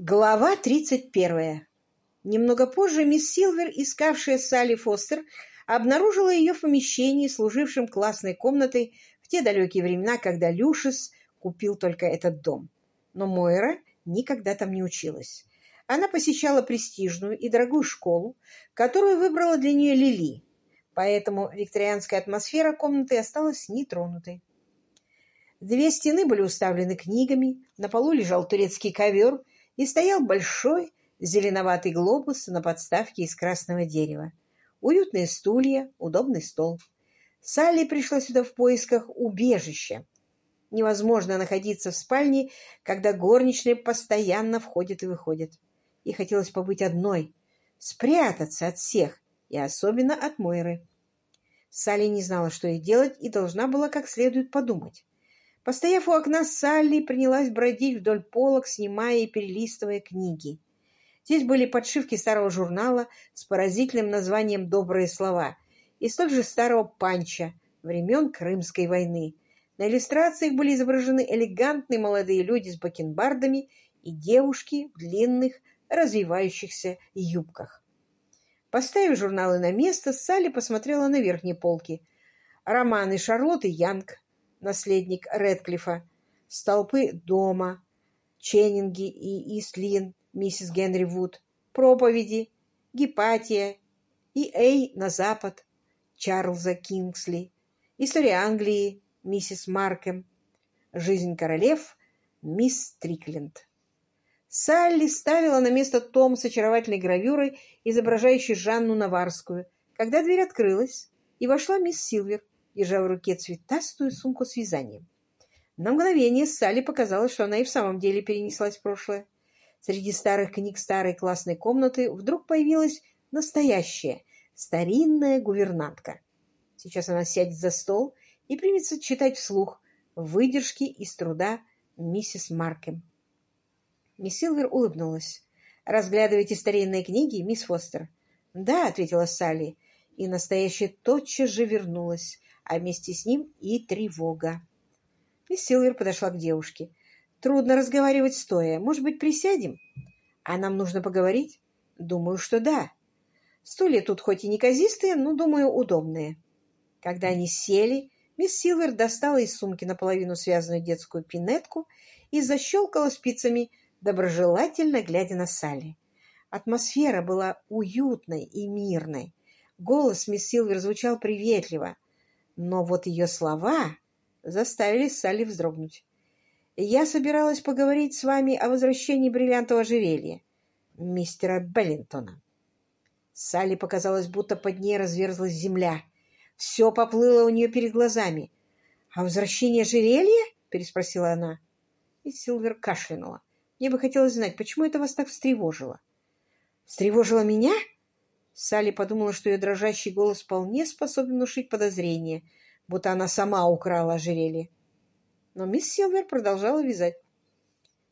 Глава 31. Немного позже мисс Силвер, искавшая Салли Фостер, обнаружила ее в помещении, служившем классной комнатой в те далекие времена, когда Люшес купил только этот дом. Но Мойра никогда там не училась. Она посещала престижную и дорогую школу, которую выбрала для нее Лили, поэтому викторианская атмосфера комнаты осталась нетронутой. Две стены были уставлены книгами, на полу лежал турецкий ковер — и стоял большой зеленоватый глобус на подставке из красного дерева. Уютные стулья, удобный стол. Салли пришла сюда в поисках убежища. Невозможно находиться в спальне, когда горничные постоянно входят и выходят. И хотелось побыть одной, спрятаться от всех, и особенно от Мойры. Салли не знала, что ей делать, и должна была как следует подумать. Постояв у окна, Салли принялась бродить вдоль полок, снимая и перелистывая книги. Здесь были подшивки старого журнала с поразительным названием «Добрые слова» и столь же старого панча времен Крымской войны. На иллюстрациях были изображены элегантные молодые люди с бакенбардами и девушки в длинных, развивающихся юбках. Поставив журналы на место, Салли посмотрела на верхние полки. Романы Шарлотты Янг, наследник Редклифа, столпы дома, Ченнинги и Истлин, миссис Генри Вуд, проповеди, Гепатия и Эй на запад, Чарльза Кингсли, история Англии, миссис Маркем, жизнь королев, мисс Стрикленд. Салли ставила на место том с очаровательной гравюрой, изображающей Жанну Наварскую, когда дверь открылась, и вошла мисс Силвер держа в руке цветастую сумку с вязанием. На мгновение Салли показалось, что она и в самом деле перенеслась в прошлое. Среди старых книг старой классной комнаты вдруг появилась настоящая, старинная гувернантка. Сейчас она сядет за стол и примется читать вслух выдержки из труда миссис Маркем. Мисс Силвер улыбнулась. «Разглядываете старинные книги, мисс Фостер?» «Да», — ответила Салли, и настоящая тотчас же вернулась а вместе с ним и тревога. Мисс Силвер подошла к девушке. «Трудно разговаривать стоя. Может быть, присядем? А нам нужно поговорить?» «Думаю, что да. Стулья тут хоть и неказистые, но, думаю, удобные». Когда они сели, мисс Силвер достала из сумки наполовину связанную детскую пинетку и защелкала спицами, доброжелательно глядя на Салли. Атмосфера была уютной и мирной. Голос мисс Силвер звучал приветливо — но вот ее слова заставили Салли вздрогнуть. «Я собиралась поговорить с вами о возвращении бриллиантового ожерелья, мистера Беллинтона». Салли показалось, будто под ней разверзлась земля. Все поплыло у нее перед глазами. «А возвращение ожерелья?» — переспросила она. И Силвер кашлянула. «Мне бы хотелось знать, почему это вас так встревожило?» «Встревожило меня?» Салли подумала, что ее дрожащий голос вполне способен внушить подозрение, будто она сама украла ожерелье. Но мисс Силвер продолжала вязать.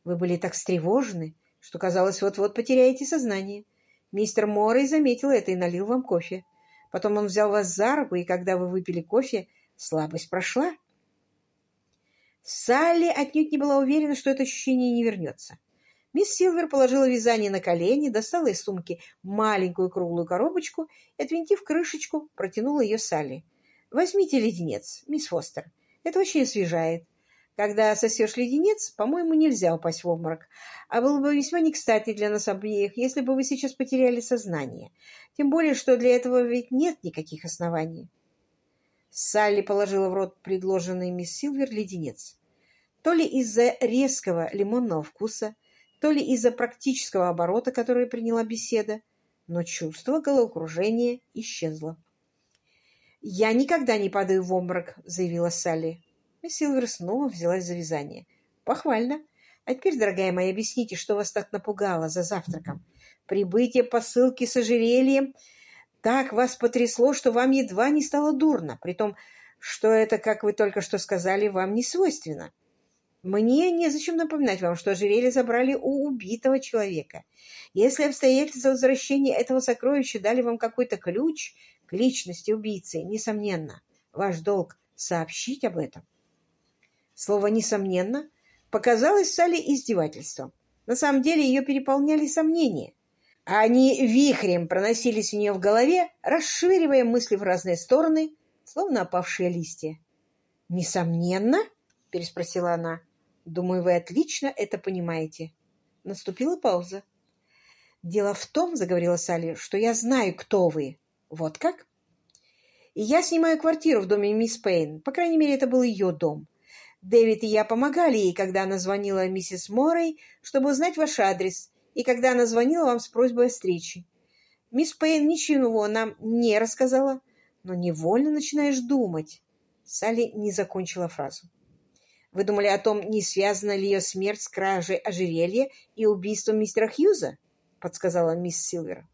«Вы были так встревожены, что, казалось, вот-вот потеряете сознание. Мистер Моррей заметил это и налил вам кофе. Потом он взял вас за руку, и когда вы выпили кофе, слабость прошла». Салли отнюдь не была уверена, что это ощущение не вернется. Мисс Силвер положила вязание на колени, достала из сумки маленькую круглую коробочку и, отвинтив крышечку, протянула ее Салли. «Возьмите леденец, мисс Фостер. Это очень освежает. Когда сосешь леденец, по-моему, нельзя упасть в обморок. А было бы весьма не кстати для нас обеих, если бы вы сейчас потеряли сознание. Тем более, что для этого ведь нет никаких оснований». Салли положила в рот предложенный мисс Силвер леденец. То ли из-за резкого лимонного вкуса, то ли из-за практического оборота, который приняла беседа, но чувство головокружения исчезло. «Я никогда не падаю в обморок», — заявила Салли. Мисс Силвер снова взялась за вязание. «Похвально. А теперь, дорогая моя, объясните, что вас так напугало за завтраком? Прибытие посылки с ожерельем так вас потрясло, что вам едва не стало дурно, при том, что это, как вы только что сказали, вам не свойственно». Мне незачем напоминать вам, что ожерелье забрали у убитого человека. Если обстоятельства возвращения этого сокровища дали вам какой-то ключ к личности убийцы, несомненно, ваш долг сообщить об этом. Слово «несомненно» показалось Салли издевательством. На самом деле ее переполняли сомнения. Они вихрем проносились у нее в голове, расшвыривая мысли в разные стороны, словно опавшие листья. «Несомненно?» — переспросила она. «Думаю, вы отлично это понимаете». Наступила пауза. «Дело в том, — заговорила Салли, — что я знаю, кто вы. Вот как?» «И я снимаю квартиру в доме мисс Пейн. По крайней мере, это был ее дом. Дэвид и я помогали ей, когда она звонила миссис Моррей, чтобы узнать ваш адрес, и когда она звонила вам с просьбой о встрече. Мисс Пейн ничего нам не рассказала, но невольно начинаешь думать. Салли не закончила фразу. Вы думали о том, не связана ли ее смерть с кражей ожерелья и убийством мистера Хьюза? Подсказала мисс Силвер.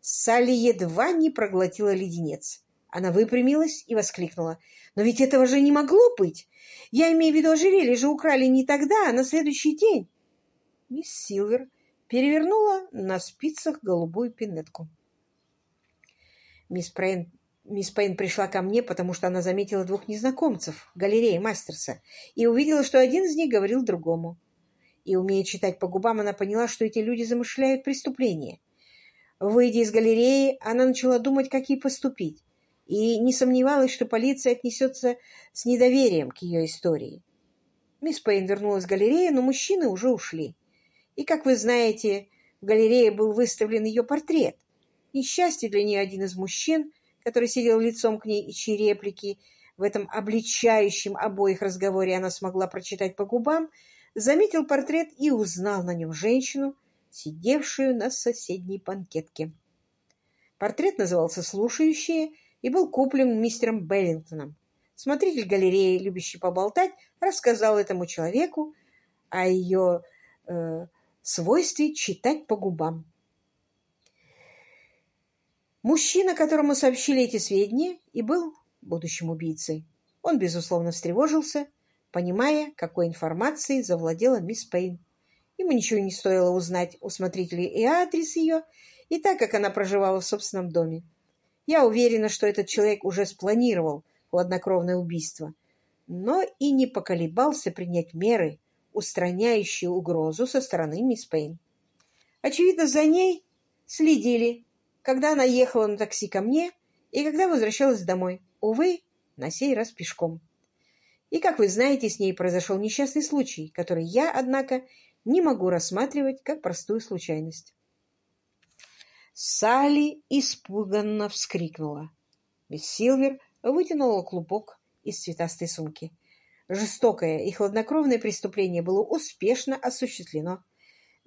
Салли едва не проглотила леденец. Она выпрямилась и воскликнула. «Но ведь этого же не могло быть! Я имею в виду, ожерелье же украли не тогда, а на следующий день!» Мисс Силвер перевернула на спицах голубую пинетку. Мисс Прейн Мисс Пейн пришла ко мне, потому что она заметила двух незнакомцев в галерее Мастерса и увидела, что один из них говорил другому. И, умея читать по губам, она поняла, что эти люди замышляют преступление. Выйдя из галереи, она начала думать, как ей поступить, и не сомневалась, что полиция отнесется с недоверием к ее истории. Мисс Пейн вернулась в галерею, но мужчины уже ушли. И, как вы знаете, в галерее был выставлен ее портрет. Несчастье для нее один из мужчин, который сидел лицом к ней и чьи реплики в этом обличающем обоих разговоре она смогла прочитать по губам, заметил портрет и узнал на нем женщину, сидевшую на соседней банкетке. Портрет назывался «Слушающие» и был куплен мистером Беллингтоном. Смотритель галереи, любящий поболтать, рассказал этому человеку о ее э, свойстве читать по губам. Мужчина, которому сообщили эти сведения, и был будущим убийцей. Он, безусловно, встревожился, понимая, какой информацией завладела мисс Пейн. Ему ничего не стоило узнать у смотрителей и адрес ее, и так как она проживала в собственном доме. Я уверена, что этот человек уже спланировал хладнокровное убийство, но и не поколебался принять меры, устраняющие угрозу со стороны мисс Пейн. Очевидно, за ней следили, когда она ехала на такси ко мне и когда возвращалась домой. Увы, на сей раз пешком. И, как вы знаете, с ней произошел несчастный случай, который я, однако, не могу рассматривать как простую случайность. Салли испуганно вскрикнула. Мисс Силвер вытянула клубок из цветастой сумки. Жестокое и хладнокровное преступление было успешно осуществлено.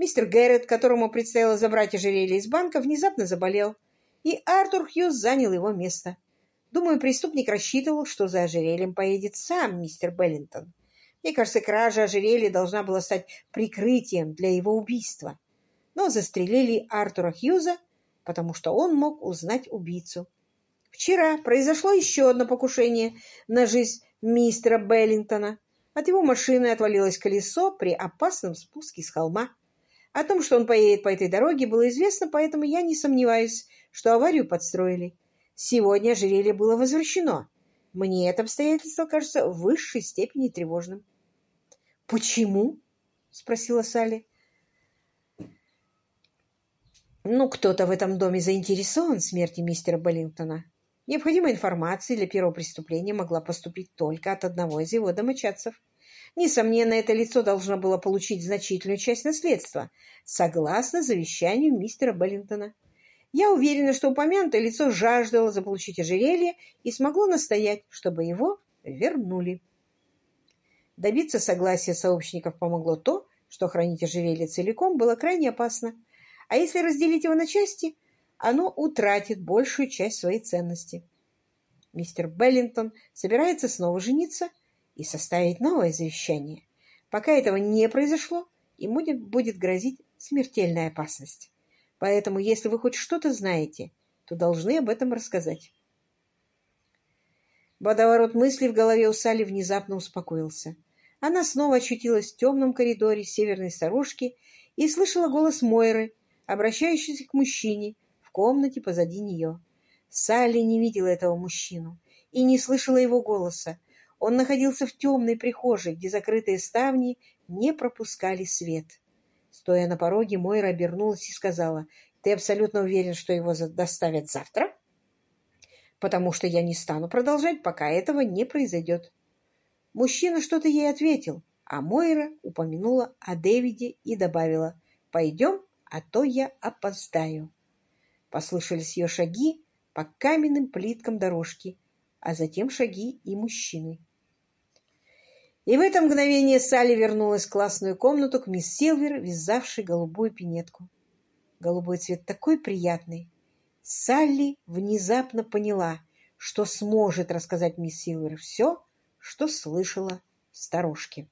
Мистер Гэррет, которому предстояло забрать ожерелье из банка, внезапно заболел, и Артур Хьюз занял его место. Думаю, преступник рассчитывал, что за ожерельем поедет сам мистер Беллинтон. Мне кажется, кража ожерелья должна была стать прикрытием для его убийства. Но застрелили Артура Хьюза, потому что он мог узнать убийцу. Вчера произошло еще одно покушение на жизнь мистера Беллинтона. От его машины отвалилось колесо при опасном спуске с холма. О том, что он поедет по этой дороге, было известно, поэтому я не сомневаюсь, что аварию подстроили. Сегодня ожерелье было возвращено. Мне это обстоятельство кажется в высшей степени тревожным. «Почему?» — спросила Салли. «Ну, кто-то в этом доме заинтересован в смерти мистера Беллингтона. Необходимая информация для первого преступления могла поступить только от одного из его домочадцев. Несомненно, это лицо должно было получить значительную часть наследства, согласно завещанию мистера Беллинтона. Я уверена, что упомянутое лицо жаждало заполучить ожерелье и смогло настоять, чтобы его вернули. Добиться согласия сообщников помогло то, что хранить ожерелье целиком было крайне опасно, а если разделить его на части, оно утратит большую часть своей ценности. Мистер Беллинтон собирается снова жениться – и составить новое завещание. Пока этого не произошло, ему будет грозить смертельная опасность. Поэтому, если вы хоть что-то знаете, то должны об этом рассказать. Водоворот мыслей в голове у Сали внезапно успокоился. Она снова очутилась в темном коридоре северной сторожки и слышала голос Мойры, обращающийся к мужчине в комнате позади нее. Салли не видела этого мужчину и не слышала его голоса, он находился в темной прихожей, где закрытые ставни не пропускали свет. Стоя на пороге, Мойра обернулась и сказала, «Ты абсолютно уверен, что его доставят завтра?» «Потому что я не стану продолжать, пока этого не произойдет». Мужчина что-то ей ответил, а Мойра упомянула о Дэвиде и добавила, «Пойдем, а то я опоздаю». Послышались ее шаги по каменным плиткам дорожки, а затем шаги и мужчины. И в это мгновение Салли вернулась в классную комнату к мисс Силвер, вязавшей голубую пинетку. Голубой цвет такой приятный. Салли внезапно поняла, что сможет рассказать мисс Силвер все, что слышала сторожки.